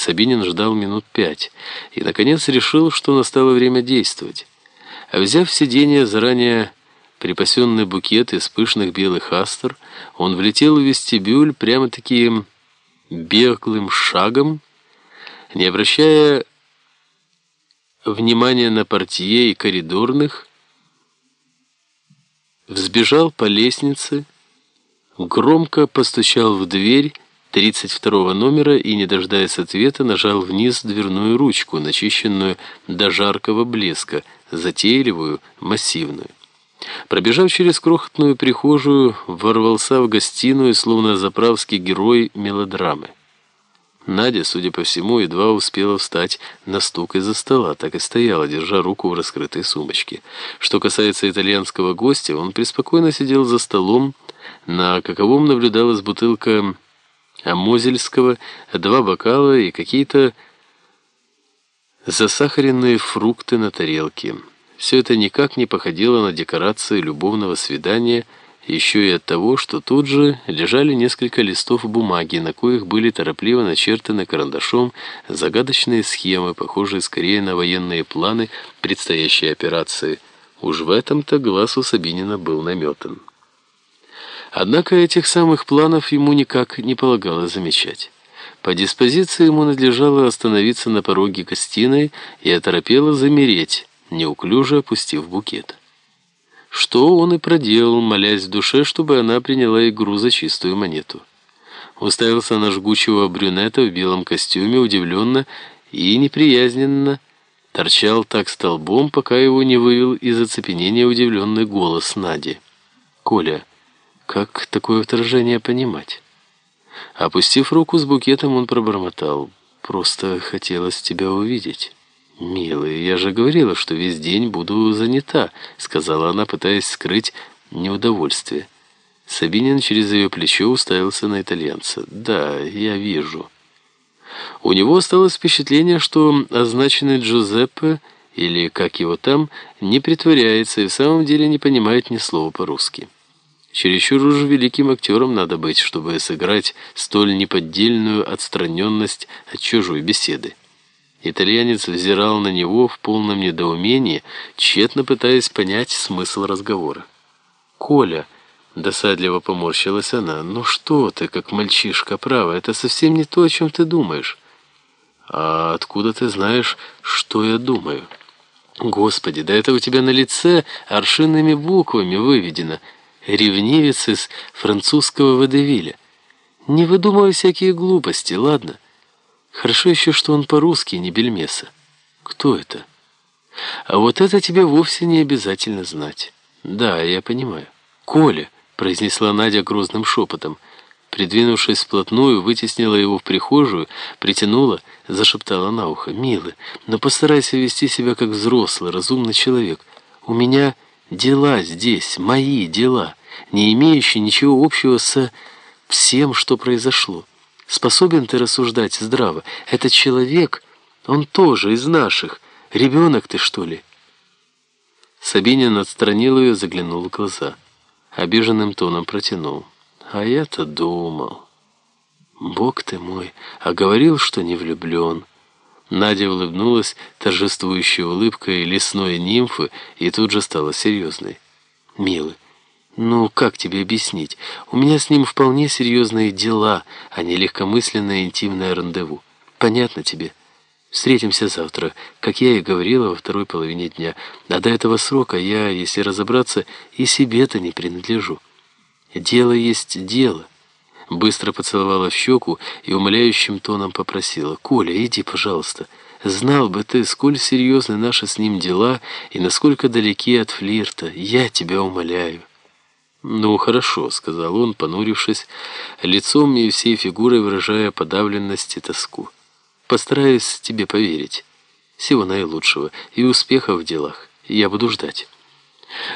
Сабинин ждал минут пять и, наконец, решил, что настало время действовать. А взяв сиденье заранее припасенный букет из пышных белых астр, он влетел в вестибюль прямо-таки беглым шагом, не обращая внимания на портье и коридорных, взбежал по лестнице, громко постучал в дверь 32 номера и, не дожидаясь ответа, нажал вниз дверную ручку, начищенную до жаркого блеска, затейливую, массивную. Пробежав через крохотную прихожую, ворвался в гостиную, словно заправский герой мелодрамы. Надя, судя по всему, едва успела встать на стук из-за стола, так и стояла, держа руку в раскрытой сумочке. Что касается итальянского гостя, он преспокойно сидел за столом, на каковом наблюдалась бутылка амозельского, два бокала и какие-то засахаренные фрукты на тарелке. Все это никак не походило на декорации любовного свидания, еще и от того, что тут же лежали несколько листов бумаги, на коих были торопливо начертаны карандашом загадочные схемы, похожие скорее на военные планы предстоящей операции. Уж в этом-то глаз у Сабинина был наметан. Однако этих самых планов ему никак не полагалось замечать. По диспозиции ему надлежало остановиться на пороге гостиной и оторопело замереть, неуклюже опустив букет. Что он и проделал, молясь в душе, чтобы она приняла игру за чистую монету. Уставился на жгучего брюнета в белом костюме, удивленно и неприязненно, торчал так столбом, пока его не вывел из оцепенения удивленный голос Нади. «Коля, как такое вторжение понимать? Опустив руку с букетом, он пробормотал. «Просто хотелось тебя увидеть». «Милый, я же говорила, что весь день буду занята», — сказала она, пытаясь скрыть неудовольствие. Сабинин через ее плечо уставился на итальянца. «Да, я вижу». У него осталось впечатление, что означенный Джузеппе, или как его там, не притворяется и в самом деле не понимает ни слова по-русски. Чересчур уж великим актером надо быть, чтобы сыграть столь неподдельную отстраненность от чужой беседы. Итальянец взирал на него в полном недоумении, тщетно пытаясь понять смысл разговора. «Коля!» — досадливо поморщилась она. «Ну что ты, как мальчишка, право, это совсем не то, о чем ты думаешь». «А откуда ты знаешь, что я думаю?» «Господи, да это у тебя на лице аршинными буквами выведено» ревнивец из французского водевиля. Не выдумывай всякие глупости, ладно? Хорошо еще, что он по-русски, не бельмеса. Кто это? А вот это тебе вовсе не обязательно знать. Да, я понимаю. Коля, произнесла Надя грозным шепотом. Придвинувшись вплотную, вытеснила его в прихожую, притянула, зашептала на ухо. «Милый, но постарайся вести себя как взрослый, разумный человек. У меня дела здесь, мои дела» не имеющий ничего общего со всем, что произошло. Способен ты рассуждать здраво? Этот человек, он тоже из наших. Ребенок ты, что ли?» Сабинин отстранил ее, заглянул в глаза. Обиженным тоном протянул. «А я-то думал. Бог ты мой, а говорил, что не влюблен». Надя улыбнулась торжествующей улыбкой лесной нимфы и тут же стала серьезной. «Милый, «Ну, как тебе объяснить? У меня с ним вполне серьезные дела, а не легкомысленное интимное рандеву. Понятно тебе? Встретимся завтра, как я и говорила во второй половине дня. А до этого срока я, если разобраться, и себе-то не принадлежу. Дело есть дело». Быстро поцеловала в щеку и умоляющим тоном попросила. «Коля, иди, пожалуйста. Знал бы ты, сколь серьезны наши с ним дела и насколько далеки от флирта. Я тебя умоляю». «Ну, хорошо», — сказал он, понурившись, лицом и всей фигурой выражая подавленность и тоску. «Постараюсь тебе поверить. Всего наилучшего и успеха в делах. Я буду ждать».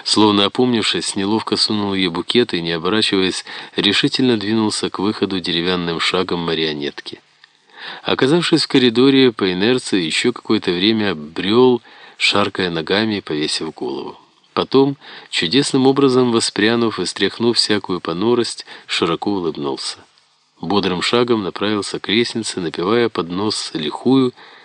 Словно опомнившись, неловко сунул ей букет и, не оборачиваясь, решительно двинулся к выходу деревянным шагом марионетки. Оказавшись в коридоре, по инерции еще какое-то время брел, шаркая ногами и повесив голову. Потом, чудесным образом воспрянув и стряхнув всякую понурость, широко улыбнулся. бодрым шагом направился к лестнице, напевая под нос лихую,